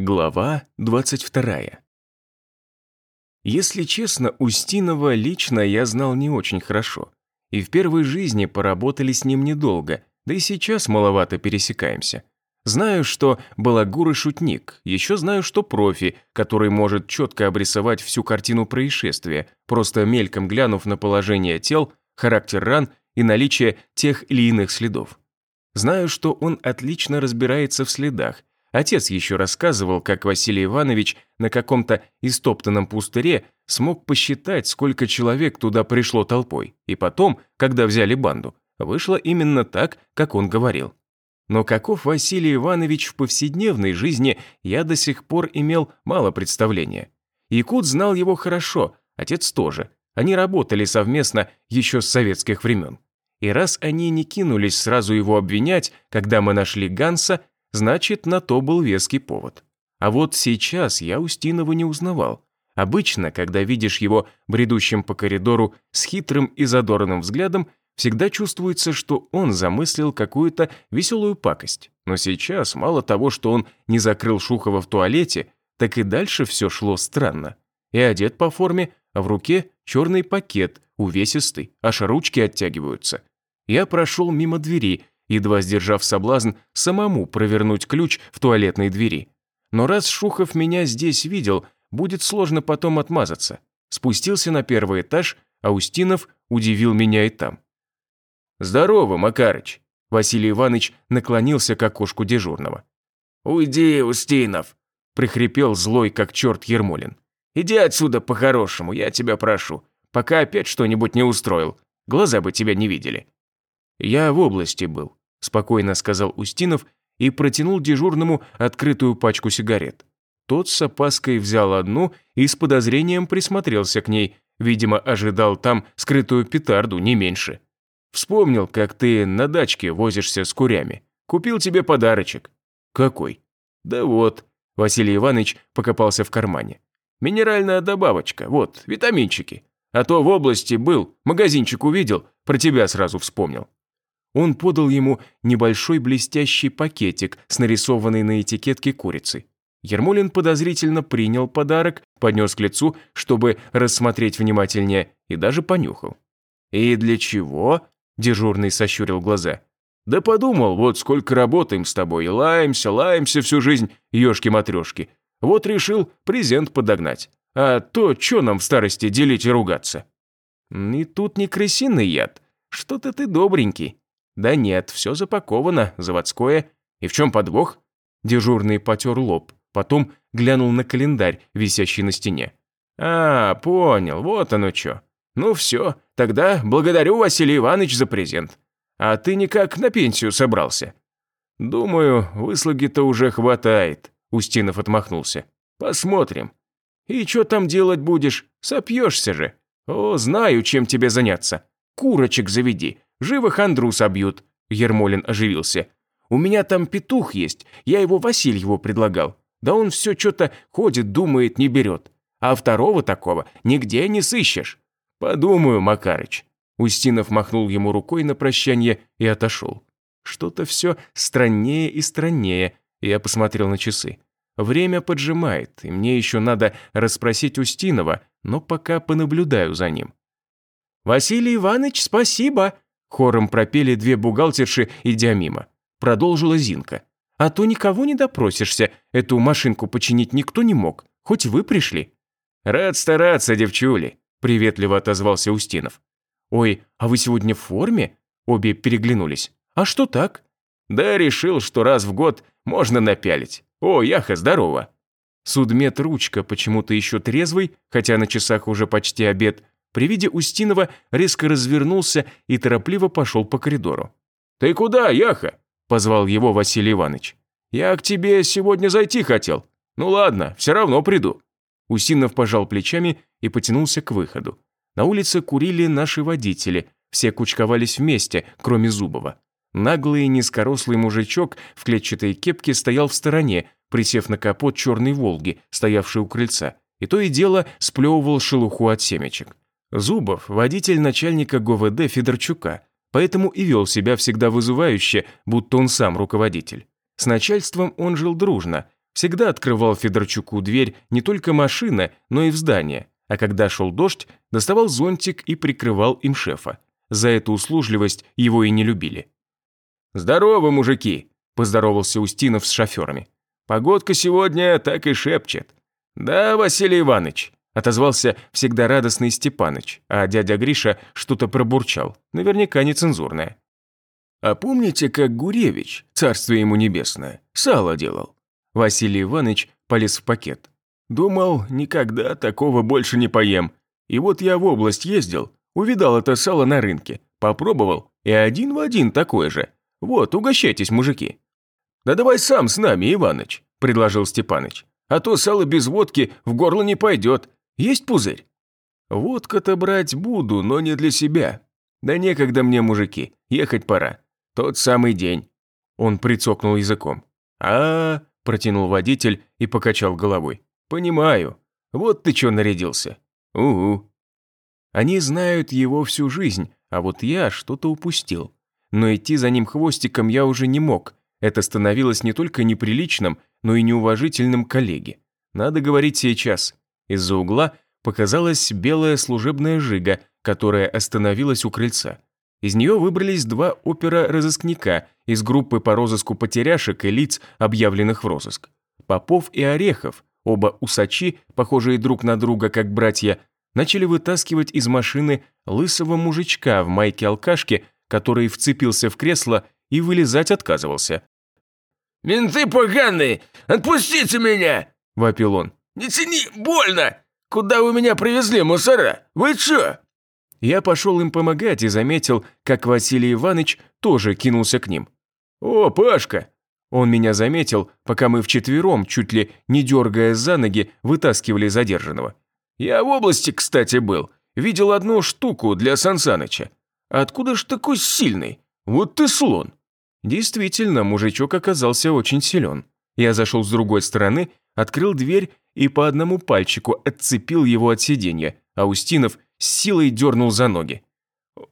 Глава 22. Если честно, Устинова лично я знал не очень хорошо. И в первой жизни поработали с ним недолго, да и сейчас маловато пересекаемся. Знаю, что балагур и шутник, еще знаю, что профи, который может четко обрисовать всю картину происшествия, просто мельком глянув на положение тел, характер ран и наличие тех или иных следов. Знаю, что он отлично разбирается в следах, Отец еще рассказывал, как Василий Иванович на каком-то истоптанном пустыре смог посчитать, сколько человек туда пришло толпой, и потом, когда взяли банду, вышло именно так, как он говорил. Но каков Василий Иванович в повседневной жизни, я до сих пор имел мало представления. Якут знал его хорошо, отец тоже. Они работали совместно еще с советских времен. И раз они не кинулись сразу его обвинять, когда мы нашли Ганса, Значит, на то был веский повод. А вот сейчас я Устинова не узнавал. Обычно, когда видишь его бредущим по коридору с хитрым и задорным взглядом, всегда чувствуется, что он замыслил какую-то веселую пакость. Но сейчас мало того, что он не закрыл Шухова в туалете, так и дальше все шло странно. И одет по форме, а в руке черный пакет, увесистый, аж ручки оттягиваются. Я прошел мимо двери едва сдержав соблазн самому провернуть ключ в туалетной двери. Но раз Шухов меня здесь видел, будет сложно потом отмазаться. Спустился на первый этаж, а Устинов удивил меня и там. «Здорово, Макарыч!» Василий Иванович наклонился к окошку дежурного. «Уйди, Устинов!» – прихрипел злой, как черт Ермолин. «Иди отсюда по-хорошему, я тебя прошу, пока опять что-нибудь не устроил. Глаза бы тебя не видели». «Я в области был спокойно сказал Устинов и протянул дежурному открытую пачку сигарет. Тот с опаской взял одну и с подозрением присмотрелся к ней, видимо, ожидал там скрытую петарду, не меньше. Вспомнил, как ты на дачке возишься с курями. Купил тебе подарочек. Какой? Да вот. Василий Иванович покопался в кармане. Минеральная добавочка, вот, витаминчики. А то в области был, магазинчик увидел, про тебя сразу вспомнил. Он подал ему небольшой блестящий пакетик с нарисованной на этикетке курицей. Ермолин подозрительно принял подарок, поднес к лицу, чтобы рассмотреть внимательнее, и даже понюхал. «И для чего?» – дежурный сощурил глаза. «Да подумал, вот сколько работаем с тобой, лаемся, лаемся всю жизнь, ёшки-матрёшки. Вот решил презент подогнать. А то чё нам в старости делить и ругаться?» «И тут не крысиный яд. Что-то ты добренький», да нет, все запаковано, заводское. И в чем подвох? Дежурный потер лоб, потом глянул на календарь, висящий на стене. А, понял, вот оно что. Ну все, тогда благодарю, Василий Иванович, за презент. А ты никак на пенсию собрался? Думаю, выслуги-то уже хватает, Устинов отмахнулся. Посмотрим. И что там делать будешь? Сопьешься же. О, знаю, чем тебе заняться. Курочек заведи, Живо хандру собьют», – Ермолин оживился. «У меня там петух есть, я его Васильеву предлагал. Да он все что-то ходит, думает, не берет. А второго такого нигде не сыщешь». «Подумаю, Макарыч». Устинов махнул ему рукой на прощание и отошел. Что-то все страннее и страннее. Я посмотрел на часы. Время поджимает, и мне еще надо расспросить Устинова, но пока понаблюдаю за ним. «Василий Иванович, спасибо!» Хором пропели две бухгалтерши, идя мимо. Продолжила Зинка. «А то никого не допросишься, эту машинку починить никто не мог, хоть вы пришли». «Рад стараться, девчули», – приветливо отозвался Устинов. «Ой, а вы сегодня в форме?» Обе переглянулись. «А что так?» «Да решил, что раз в год можно напялить. О, Яха, здорово!» Судмед Ручка, почему-то еще трезвый, хотя на часах уже почти обед, при виде Устинова резко развернулся и торопливо пошел по коридору. «Ты куда, Яха?» – позвал его Василий Иванович. «Я к тебе сегодня зайти хотел. Ну ладно, все равно приду». Устинов пожал плечами и потянулся к выходу. На улице курили наши водители, все кучковались вместе, кроме Зубова. Наглый низкорослый мужичок в клетчатой кепке стоял в стороне, присев на капот черной «Волги», стоявшей у крыльца, и то и дело сплевывал шелуху от семечек. Зубов – водитель начальника ГУВД Федорчука, поэтому и вел себя всегда вызывающе, будто он сам руководитель. С начальством он жил дружно, Всегда открывал Федорчуку дверь не только машины, но и в здание, а когда шел дождь, доставал зонтик и прикрывал им шефа. За эту услужливость его и не любили. «Здорово, мужики!» – поздоровался Устинов с шоферами. «Погодка сегодня так и шепчет». «Да, Василий Иванович», – отозвался всегда радостный Степаныч, а дядя Гриша что-то пробурчал, наверняка нецензурное. «А помните, как Гуревич, царствие ему небесное, сало делал?» Василий Иванович полез в пакет. «Думал, никогда такого больше не поем. И вот я в область ездил, увидал это сало на рынке, попробовал, и один в один такое же. Вот, угощайтесь, мужики». «Да давай сам с нами, Иваныч», – предложил Степаныч. «А то сало без водки в горло не пойдет. Есть пузырь?» «Водка-то брать буду, но не для себя. Да некогда мне, мужики, ехать пора. Тот самый день». Он прицокнул языком. а, протянул водитель и покачал головой. «Понимаю. Вот ты чё нарядился. Угу». Они знают его всю жизнь, а вот я что-то упустил. Но идти за ним хвостиком я уже не мог. Это становилось не только неприличным, но и неуважительным коллеге. Надо говорить сейчас. Из-за угла показалась белая служебная жига, которая остановилась у крыльца. Из нее выбрались два опера-розыскника из группы по розыску потеряшек и лиц, объявленных в розыск. Попов и Орехов, оба усачи, похожие друг на друга как братья, начали вытаскивать из машины лысого мужичка в майке-алкашке, который вцепился в кресло и вылезать отказывался. «Менты поганые! Отпустите меня!» – вопил он. «Не тяни, больно! Куда вы меня привезли, мусора? Вы чё?» Я пошел им помогать и заметил, как Василий Иванович тоже кинулся к ним. «О, Пашка!» Он меня заметил, пока мы вчетвером, чуть ли не дергая за ноги, вытаскивали задержанного. «Я в области, кстати, был. Видел одну штуку для Сансаныча. Откуда ж такой сильный? Вот ты слон!» Действительно, мужичок оказался очень силен. Я зашел с другой стороны, открыл дверь и по одному пальчику отцепил его от сиденья, а Устинов с силой дернул за ноги.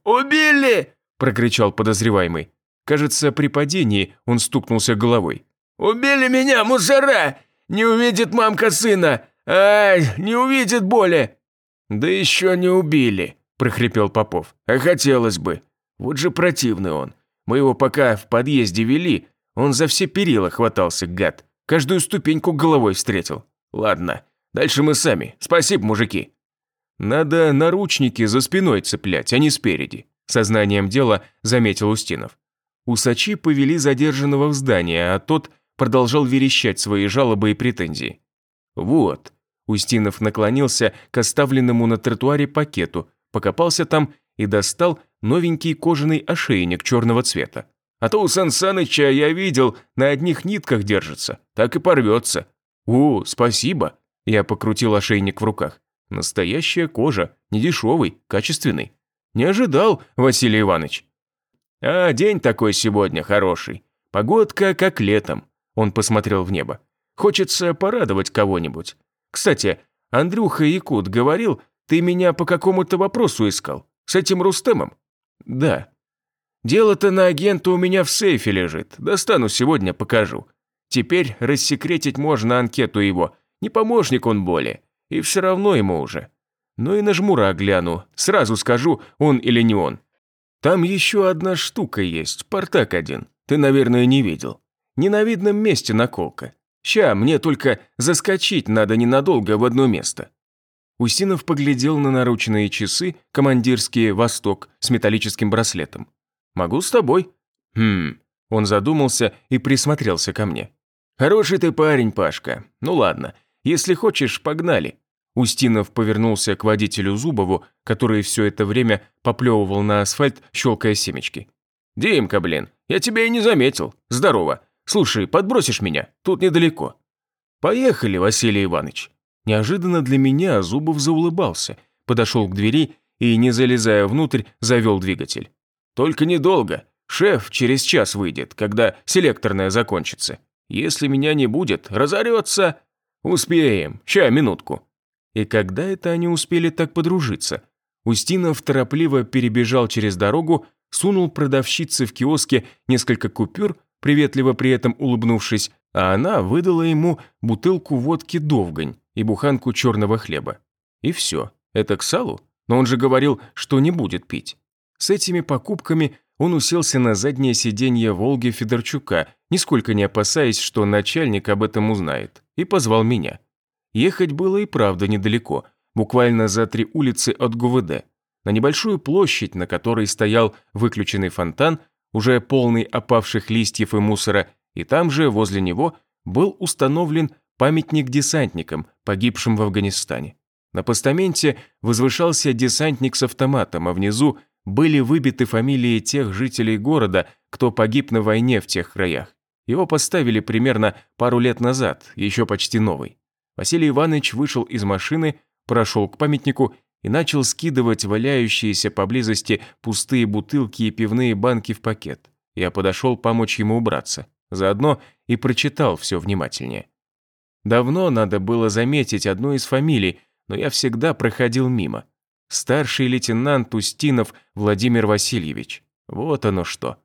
«Убили!» – прокричал подозреваемый. Кажется, при падении он стукнулся головой. «Убили меня, мусора! Не увидит мамка сына! Ай, не увидит боли!» «Да еще не убили!» – прохрипел Попов. «А хотелось бы. Вот же противный он. Мы его пока в подъезде вели, он за все перила хватался, гад. Каждую ступеньку головой встретил. Ладно, дальше мы сами. Спасибо, мужики!» «Надо наручники за спиной цеплять, а не спереди», сознанием дела заметил Устинов. Усачи повели задержанного в здание, а тот продолжал верещать свои жалобы и претензии. «Вот». Устинов наклонился к оставленному на тротуаре пакету, покопался там и достал новенький кожаный ошейник черного цвета. А то у Сан Саныча, я видел, на одних нитках держится, так и порвется. «О, спасибо!» Я покрутил ошейник в руках. Настоящая кожа, не дешевый, качественный. Не ожидал, Василий Иванович. А день такой сегодня хороший. Погодка как летом. Он посмотрел в небо. Хочется порадовать кого-нибудь. Кстати, Андрюха Якут говорил, ты меня по какому-то вопросу искал. С этим Рустемом? Да. Дело-то на агента у меня в сейфе лежит. Достану сегодня, покажу. Теперь рассекретить можно анкету его. Не помощник он более. И все равно ему уже. Ну и на жмура гляну, сразу скажу, он или не он. Там еще одна штука есть, портак один. Ты, наверное, не видел. Не на видном месте наколка. Ща, мне только заскочить надо ненадолго в одно место. Устинов поглядел на наручные часы, командирские «Восток» с металлическим браслетом. «Могу с тобой?» «Хм...» Он задумался и присмотрелся ко мне. «Хороший ты парень, Пашка. Ну ладно, если хочешь, погнали». Устинов повернулся к водителю Зубову, который все это время поплевывал на асфальт, щелкая семечки. «Димка, блин, я тебя и не заметил. Здорово. Слушай, подбросишь меня? Тут недалеко». «Поехали, Василий Иванович». Неожиданно для меня Зубов заулыбался, подошел к двери и, не залезая внутрь, завел двигатель. «Только недолго. Шеф через час выйдет, когда селекторная закончится. Если меня не будет, разорется...» «Успеем. Ща, минутку». И когда это они успели так подружиться? Устинов торопливо перебежал через дорогу, сунул продавщице в киоске несколько купюр, приветливо при этом улыбнувшись, а она выдала ему бутылку водки «Довгань» и буханку черного хлеба. И все. Это к салу? Но он же говорил, что не будет пить. С этими покупками он уселся на заднее сиденье «Волги» Федорчука, нисколько не опасаясь, что начальник об этом узнает, и позвал меня. Ехать было и правда недалеко, буквально за три улицы от ГУВД. На небольшую площадь, на которой стоял выключенный фонтан, уже полный опавших листьев и мусора, и там же, возле него, был установлен памятник десантникам, погибшим в Афганистане. На постаменте возвышался десантник с автоматом, а внизу были выбиты фамилии тех жителей города, кто погиб на войне в тех краях. Его поставили примерно пару лет назад, еще почти новый. Василий Иванович вышел из машины, прошел к памятнику и начал скидывать валяющиеся поблизости пустые бутылки и пивные банки в пакет. Я подошел помочь ему убраться. Заодно и прочитал все внимательнее. Давно надо было заметить одну из фамилий, но я всегда проходил мимо. Старший лейтенант Устинов Владимир Васильевич. Вот оно что.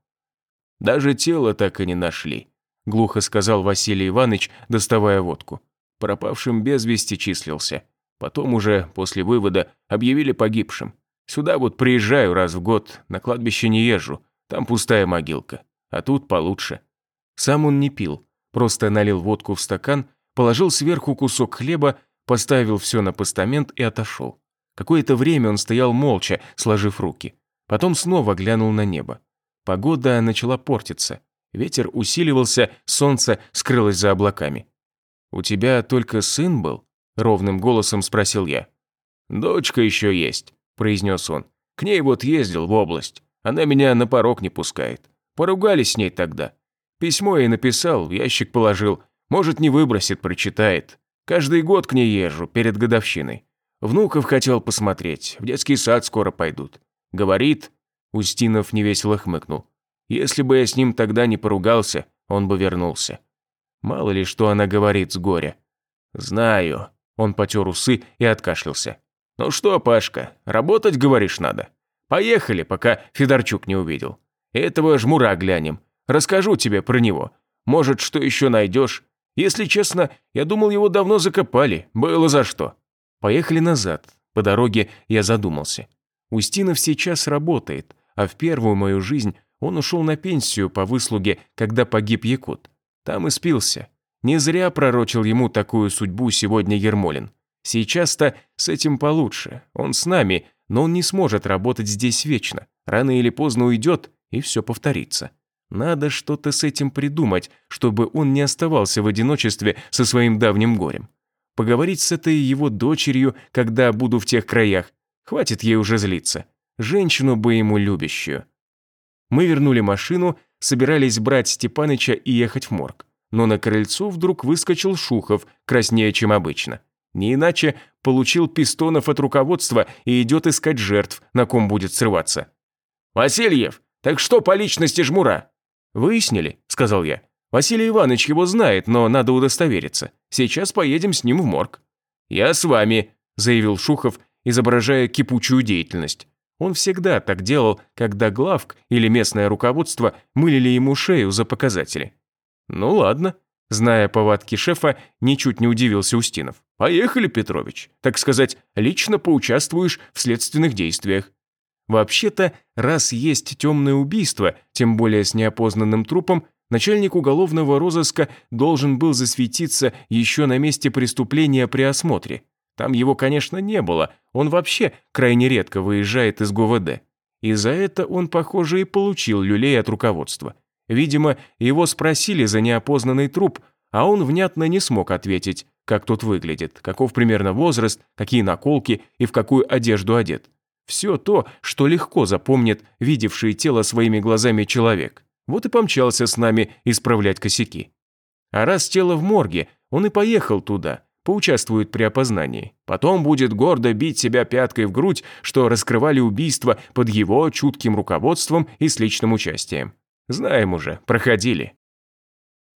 Даже тело так и не нашли, глухо сказал Василий Иванович, доставая водку. Пропавшим без вести числился. Потом уже, после вывода, объявили погибшим. Сюда вот приезжаю раз в год, на кладбище не езжу, там пустая могилка. А тут получше. Сам он не пил, просто налил водку в стакан, положил сверху кусок хлеба, поставил все на постамент и отошел. Какое-то время он стоял молча, сложив руки. Потом снова глянул на небо. Погода начала портиться. Ветер усиливался, солнце скрылось за облаками. «У тебя только сын был?» – ровным голосом спросил я. «Дочка еще есть», – произнес он. «К ней вот ездил в область. Она меня на порог не пускает. Поругались с ней тогда. Письмо ей написал, в ящик положил. Может, не выбросит, прочитает. Каждый год к ней езжу, перед годовщиной. Внуков хотел посмотреть, в детский сад скоро пойдут. Говорит, Устинов невесело хмыкнул. Если бы я с ним тогда не поругался, он бы вернулся. Мало ли, что она говорит с горя. Знаю. Он потер усы и откашлялся. Ну что, Пашка, работать, говоришь, надо? Поехали, пока Федорчук не увидел. Этого жмура глянем. Расскажу тебе про него. Может, что еще найдешь. Если честно, я думал, его давно закопали. Было за что. Поехали назад. По дороге я задумался. Устинов сейчас работает, а в первую мою жизнь он ушел на пенсию по выслуге, когда погиб Якут. Там и спился. Не зря пророчил ему такую судьбу сегодня Ермолин. Сейчас-то с этим получше. Он с нами, но он не сможет работать здесь вечно. Рано или поздно уйдет, и все повторится. Надо что-то с этим придумать, чтобы он не оставался в одиночестве со своим давним горем поговорить с этой его дочерью, когда буду в тех краях. Хватит ей уже злиться. Женщину бы ему любящую. Мы вернули машину, собирались брать Степаныча и ехать в морг. Но на крыльцо вдруг выскочил Шухов, краснее, чем обычно. Не иначе получил пистонов от руководства и идет искать жертв, на ком будет срываться. «Васильев, так что по личности жмура?» «Выяснили», — сказал я. Василий Иванович его знает, но надо удостовериться. Сейчас поедем с ним в морг». «Я с вами», – заявил Шухов, изображая кипучую деятельность. Он всегда так делал, когда главк или местное руководство мылили ему шею за показатели. «Ну ладно», – зная повадки шефа, ничуть не удивился Устинов. «Поехали, Петрович. Так сказать, лично поучаствуешь в следственных действиях». Вообще-то, раз есть темное убийство, тем более с неопознанным трупом, Начальник уголовного розыска должен был засветиться еще на месте преступления при осмотре. Там его, конечно, не было, он вообще крайне редко выезжает из ГУВД. И за это он, похоже, и получил люлей от руководства. Видимо, его спросили за неопознанный труп, а он внятно не смог ответить, как тот выглядит, каков примерно возраст, какие наколки и в какую одежду одет. Все то, что легко запомнит видевший тело своими глазами человек. Вот и помчался с нами исправлять косяки. А раз тело в морге, он и поехал туда, поучаствует при опознании. Потом будет гордо бить себя пяткой в грудь, что раскрывали убийство под его чутким руководством и с личным участием. Знаем уже, проходили.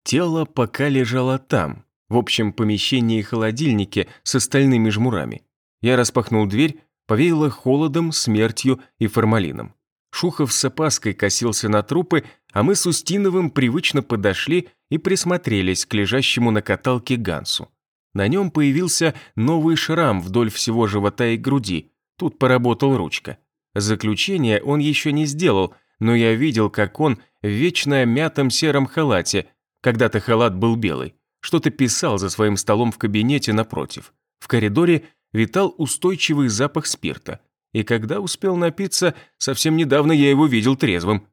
Тело пока лежало там, в общем помещении холодильнике с остальными жмурами. Я распахнул дверь, повеяло холодом, смертью и формалином. Шухов с опаской косился на трупы, а мы с Устиновым привычно подошли и присмотрелись к лежащему на каталке Гансу. На нем появился новый шрам вдоль всего живота и груди. Тут поработал ручка. Заключение он еще не сделал, но я видел, как он в вечно мятом сером халате, когда-то халат был белый, что-то писал за своим столом в кабинете напротив. В коридоре витал устойчивый запах спирта. И когда успел напиться, совсем недавно я его видел трезвым.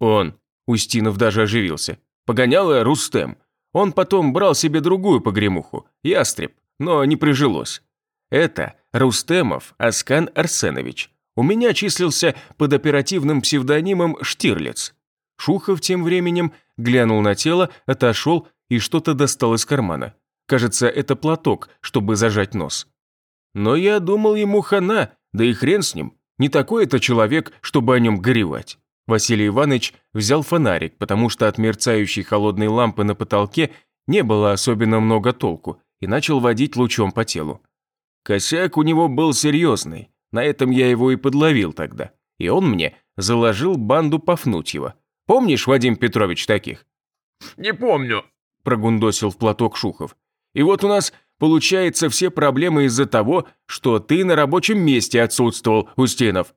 Он, Устинов даже оживился, погонял Рустем. Он потом брал себе другую погремуху, ястреб, но не прижилось. Это Рустемов Аскан Арсенович. У меня числился под оперативным псевдонимом Штирлиц. Шухов тем временем глянул на тело, отошел и что-то достал из кармана. Кажется, это платок, чтобы зажать нос. Но я думал ему хана, да и хрен с ним. Не такой это человек, чтобы о нем горевать. Василий Иванович взял фонарик, потому что от мерцающей холодной лампы на потолке не было особенно много толку, и начал водить лучом по телу. Косяк у него был серьезный, на этом я его и подловил тогда. И он мне заложил банду Пафнутьева. Помнишь, Вадим Петрович, таких? «Не помню», – прогундосил в платок Шухов. «И вот у нас получается все проблемы из-за того, что ты на рабочем месте отсутствовал, Устинов.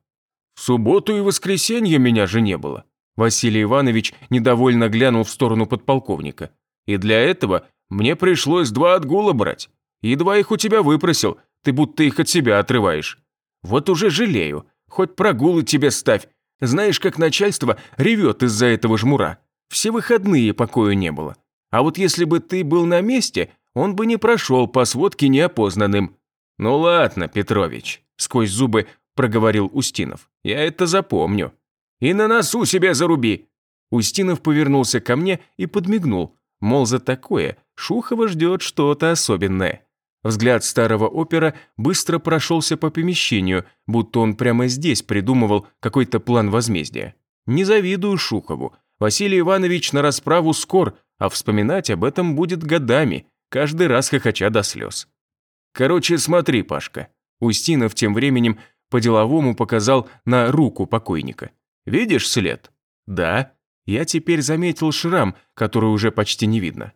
Субботу и воскресенье меня же не было». Василий Иванович недовольно глянул в сторону подполковника. «И для этого мне пришлось два отгула брать. Едва их у тебя выпросил, ты будто их от себя отрываешь. Вот уже жалею. Хоть прогулы тебе ставь. Знаешь, как начальство ревет из-за этого жмура. Все выходные покою не было. А вот если бы ты был на месте, он бы не прошел по сводке неопознанным. Ну ладно, Петрович, сквозь зубы проговорил Устинов. Я это запомню. И на носу себе заруби. Устинов повернулся ко мне и подмигнул, мол, за такое Шухова ждет что-то особенное. Взгляд старого опера быстро прошелся по помещению, будто он прямо здесь придумывал какой-то план возмездия. Не завидую Шухову. Василий Иванович на расправу скор, а вспоминать об этом будет годами, каждый раз хохоча до слез. Короче, смотри, Пашка. Устинов тем временем по-деловому показал на руку покойника. Видишь след? Да. Я теперь заметил шрам, который уже почти не видно.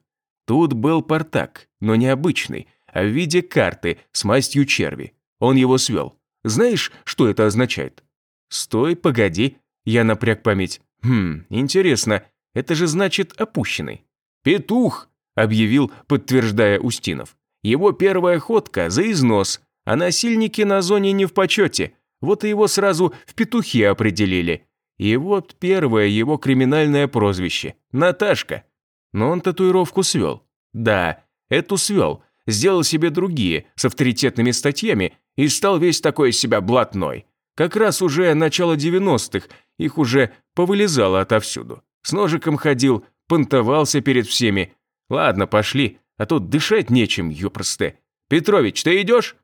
Тут был портак, но необычный, а в виде карты с мастью черви. Он его свел. Знаешь, что это означает? Стой, погоди. Я напряг память. Хм, интересно, это же значит опущенный. Петух, объявил, подтверждая Устинов. Его первая ходка за износ, а насильники на зоне не в почете. Вот и его сразу в петухи определили. И вот первое его криминальное прозвище – Наташка. Но он татуировку свел. Да, эту свел, сделал себе другие, с авторитетными статьями, и стал весь такой из себя блатной. Как раз уже начало 90-х, их уже повылезало отовсюду. С ножиком ходил, понтовался перед всеми. Ладно, пошли, а тут дышать нечем, ёпросте. Петрович, ты идешь?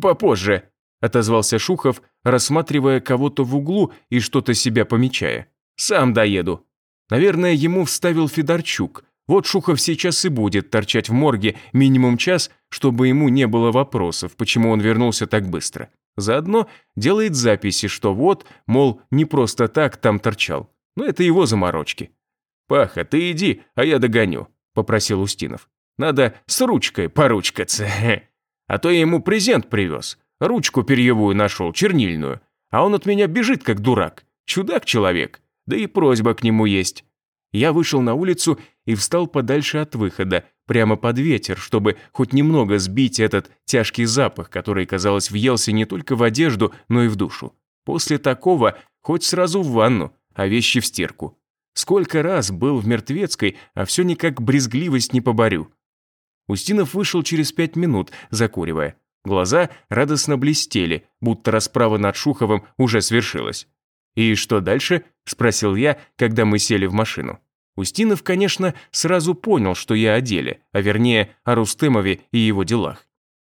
Попозже, отозвался Шухов, рассматривая кого-то в углу и что-то себя помечая. Сам доеду. Наверное, ему вставил Федорчук, вот Шухов сейчас и будет торчать в морге минимум час, чтобы ему не было вопросов, почему он вернулся так быстро. Заодно делает записи, что вот, мол, не просто так там торчал. Но это его заморочки. «Паха, ты иди, а я догоню», – попросил Устинов. «Надо с ручкой поручкаться. А то я ему презент привез. Ручку перьевую нашел, чернильную. А он от меня бежит, как дурак. Чудак-человек. Да и просьба к нему есть. Я вышел на улицу и встал подальше от выхода, прямо под ветер, чтобы хоть немного сбить этот тяжкий запах, который, казалось, въелся не только в одежду, но и в душу. После такого хоть сразу в ванну, а вещи в стирку. Сколько раз был в Мертвецкой, а все никак брезгливость не поборю. Устинов вышел через пять минут, закуривая. Глаза радостно блестели, будто расправа над Шуховым уже свершилась. «И что дальше?» – спросил я, когда мы сели в машину. Устинов, конечно, сразу понял, что я о деле, а вернее, о Рустемове и его делах.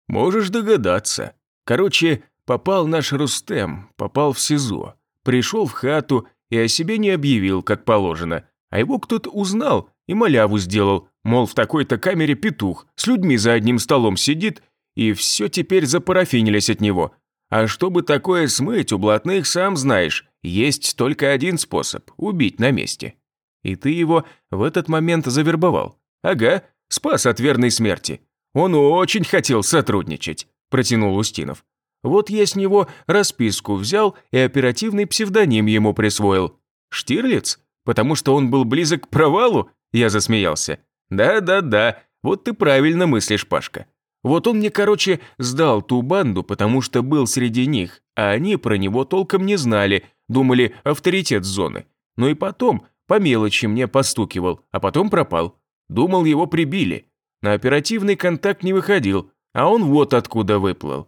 Можешь догадаться. Короче, попал наш Рустем, попал в СИЗО, пришел в хату и о себе не объявил, как положено, а его кто-то узнал и маляву сделал, мол, в такой-то камере петух с людьми за одним столом сидит, и все теперь запарафинились от него. А чтобы такое смыть, у блатных, сам знаешь, есть только один способ – убить на месте. И ты его в этот момент завербовал. Ага, спас от верной смерти. Он очень хотел сотрудничать, протянул Устинов. Вот я с него расписку взял и оперативный псевдоним ему присвоил. Штирлиц? Потому что он был близок к провалу? Я засмеялся. Да-да-да, вот ты правильно мыслишь, Пашка. Вот он мне, короче, сдал ту банду, потому что был среди них, а они про него толком не знали, думали авторитет зоны. Ну и потом по мелочи мне постукивал, а потом пропал. Думал, его прибили. На оперативный контакт не выходил, а он вот откуда выплыл.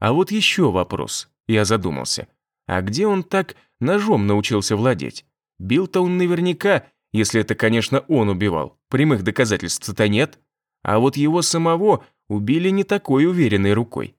А вот еще вопрос. Я задумался. А где он так ножом научился владеть? Бил-то он наверняка, если это, конечно, он убивал. Прямых доказательств-то нет. А вот его самого убили не такой уверенной рукой.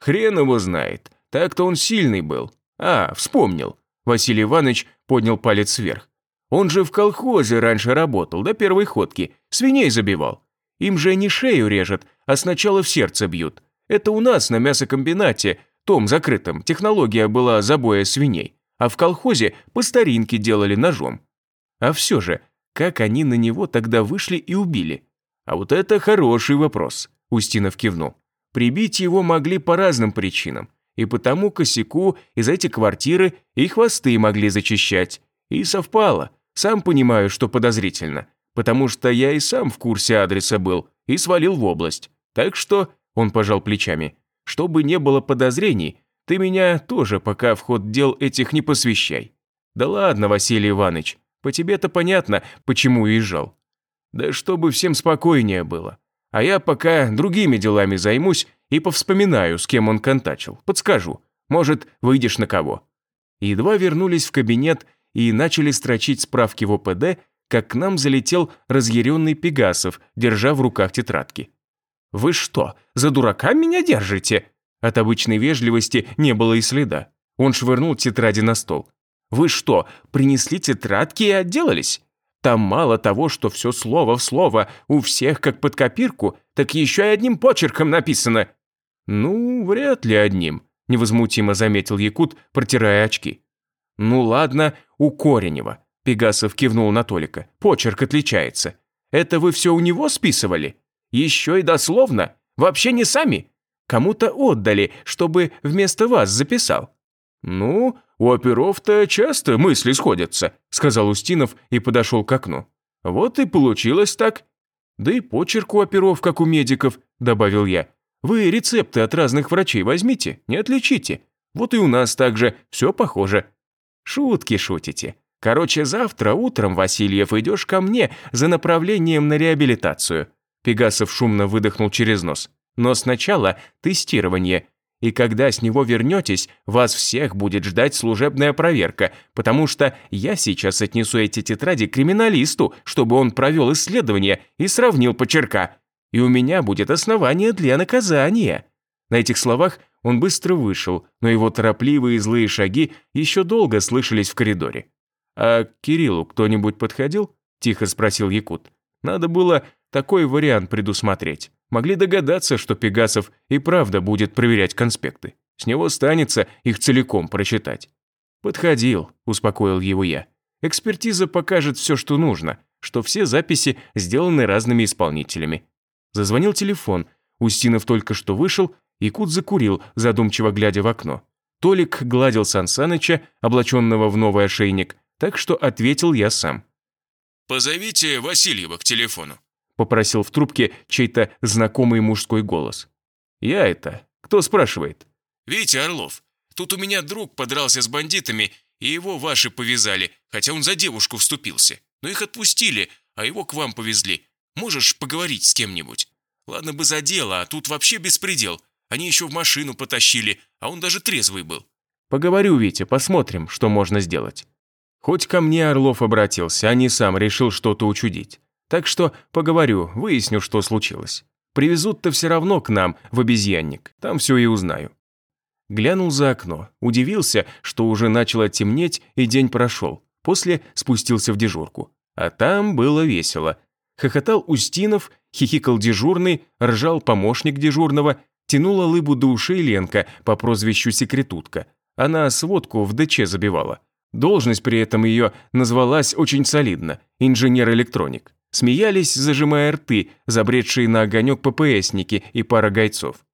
Хрен его знает. Так-то он сильный был. А, вспомнил. Василий Иванович поднял палец вверх. Он же в колхозе раньше работал, до первой ходки. Свиней забивал. Им же не шею режет, а сначала в сердце бьют. Это у нас на мясокомбинате, том закрытом, технология была забоя свиней. А в колхозе по старинке делали ножом. А все же, как они на него тогда вышли и убили? А вот это хороший вопрос. Устинов кивнул. Прибить его могли по разным причинам, и потому косяку из эти квартиры и хвосты могли зачищать. И совпало. Сам понимаю, что подозрительно, потому что я и сам в курсе адреса был и свалил в область. Так что, он пожал плечами, чтобы не было подозрений, ты меня тоже пока в ход дел этих не посвящай. Да ладно, Василий Иванович, по тебе-то понятно, почему уезжал. Да чтобы всем спокойнее было. А я пока другими делами займусь и повспоминаю, с кем он контачил. Подскажу. Может, выйдешь на кого». Едва вернулись в кабинет и начали строчить справки в ОПД, как к нам залетел разъяренный Пегасов, держа в руках тетрадки. «Вы что, за дурака меня держите?» От обычной вежливости не было и следа. Он швырнул тетради на стол. «Вы что, принесли тетрадки и отделались? Там мало того, что все слово в слово, у всех как под копирку, так еще и одним почерком написано». «Ну, вряд ли одним», – невозмутимо заметил Якут, протирая очки. «Ну ладно, у Коренева», – Пегасов кивнул на Толика. «Почерк отличается. Это вы все у него списывали? Еще и дословно? Вообще не сами? Кому-то отдали, чтобы вместо вас записал?» «Ну, у оперов-то часто мысли сходятся», – сказал Устинов и подошел к окну. «Вот и получилось так». «Да и почерк у оперов, как у медиков», – добавил я. «Вы рецепты от разных врачей возьмите, не отличите. Вот и у нас также все похоже». «Шутки шутите. Короче, завтра утром, Васильев, идешь ко мне за направлением на реабилитацию». Пегасов шумно выдохнул через нос. «Но сначала тестирование. И когда с него вернетесь, вас всех будет ждать служебная проверка, потому что я сейчас отнесу эти тетради криминалисту, чтобы он провел исследование и сравнил почерка. И у меня будет основание для наказания». На этих словах он быстро вышел, но его торопливые злые шаги еще долго слышались в коридоре. «А к Кириллу кто-нибудь подходил?» – тихо спросил Якут. «Надо было такой вариант предусмотреть. Могли догадаться, что Пегасов и правда будет проверять конспекты. С него станется их целиком прочитать. «Подходил», – успокоил его я. «Экспертиза покажет все, что нужно, что все записи сделаны разными исполнителями». Зазвонил телефон. Устинов только что вышел, и Кут закурил, задумчиво глядя в окно. Толик гладил Сансаныча, облаченного в новый ошейник, так что ответил я сам. «Позовите Васильева к телефону», попросил в трубке чей-то знакомый мужской голос. «Я это. Кто спрашивает?» «Витя Орлов. Тут у меня друг подрался с бандитами, и его ваши повязали, хотя он за девушку вступился. Но их отпустили, а его к вам повезли. Можешь поговорить с кем-нибудь? Ладно бы за дело, а тут вообще беспредел. Они еще в машину потащили, а он даже трезвый был». «Поговорю, Витя, посмотрим, что можно сделать». Хоть ко мне Орлов обратился, а не сам решил что-то учудить. Так что поговорю, выясню, что случилось. Привезут-то все равно к нам, в обезьянник, там все и узнаю. Глянул за окно, удивился, что уже начало темнеть и день прошел. После спустился в дежурку. А там было весело. Хохотал Устинов, хихикал дежурный, ржал помощник дежурного. тянула лыбу до ушей Ленка по прозвищу Секретутка. Она сводку в ДЧ забивала. Должность при этом ее назвалась очень солидно – инженер-электроник. Смеялись, зажимая рты, забредшие на огонек ППСники и пара гайцов.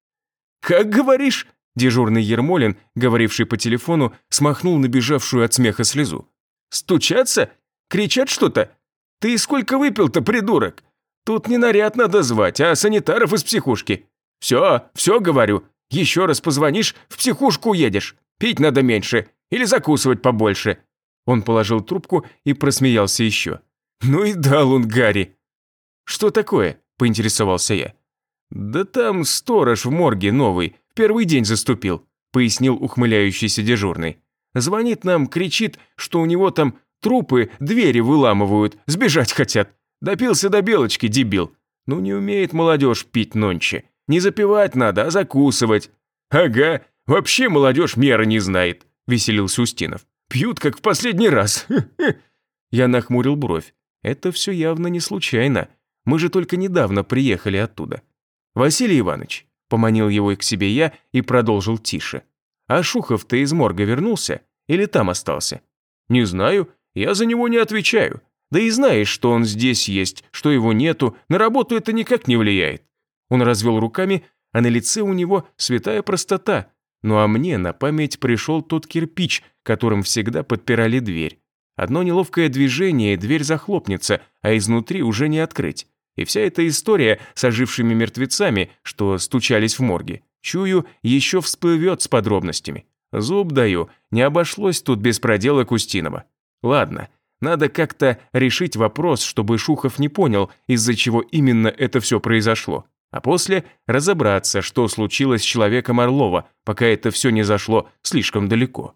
«Как говоришь?» – дежурный Ермолин, говоривший по телефону, смахнул набежавшую от смеха слезу. «Стучаться? Кричат что-то? Ты сколько выпил-то, придурок? Тут не наряд надо звать, а санитаров из психушки. Все, все говорю. Еще раз позвонишь, в психушку едешь. Пить надо меньше или закусывать побольше». Он положил трубку и просмеялся еще. «Ну и дал он Гарри». «Что такое?» – поинтересовался я. «Да там сторож в морге новый, первый день заступил», – пояснил ухмыляющийся дежурный. «Звонит нам, кричит, что у него там трупы двери выламывают, сбежать хотят. Допился до белочки, дебил. Ну не умеет молодежь пить нонче. Не запивать надо, а закусывать». «Ага, вообще молодежь меры не знает», – веселился Устинов. «Пьют, как в последний раз». Я нахмурил бровь. Это все явно не случайно. Мы же только недавно приехали оттуда. Василий Иванович, поманил его к себе я и продолжил тише. А Шухов-то из морга вернулся или там остался? Не знаю, я за него не отвечаю. Да и знаешь, что он здесь есть, что его нету, на работу это никак не влияет. Он развел руками, а на лице у него святая простота. Ну а мне на память пришел тот кирпич, которым всегда подпирали дверь. Одно неловкое движение, и дверь захлопнется, а изнутри уже не открыть. И вся эта история с ожившими мертвецами, что стучались в морге, чую, еще всплывет с подробностями. Зуб даю, не обошлось тут без проделок Устинова. Ладно, надо как-то решить вопрос, чтобы Шухов не понял, из-за чего именно это все произошло. А после разобраться, что случилось с человеком Орлова, пока это все не зашло слишком далеко.